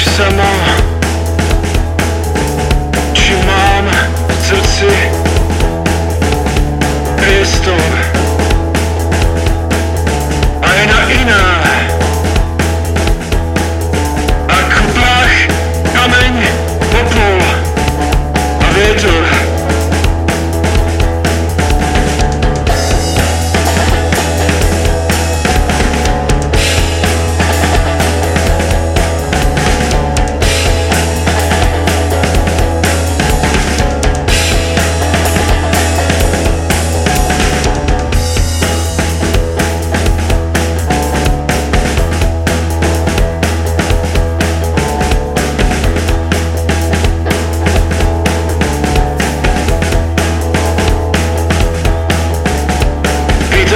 už sama, či mám v srdci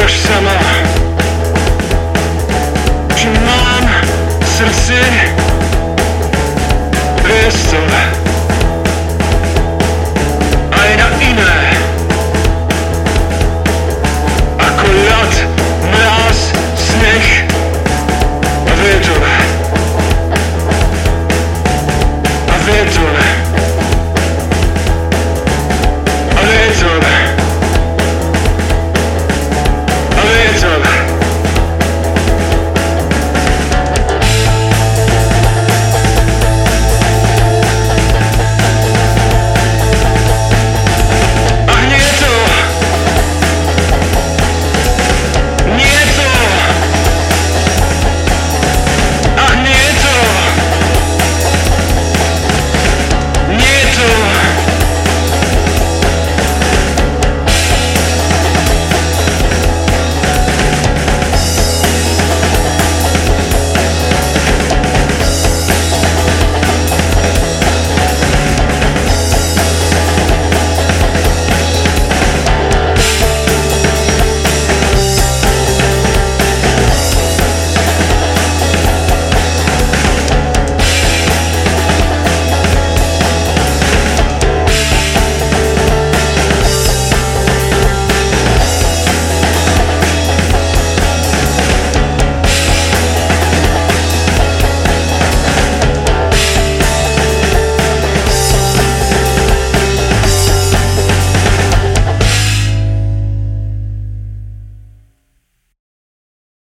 Живешь сама Туман сердце Весом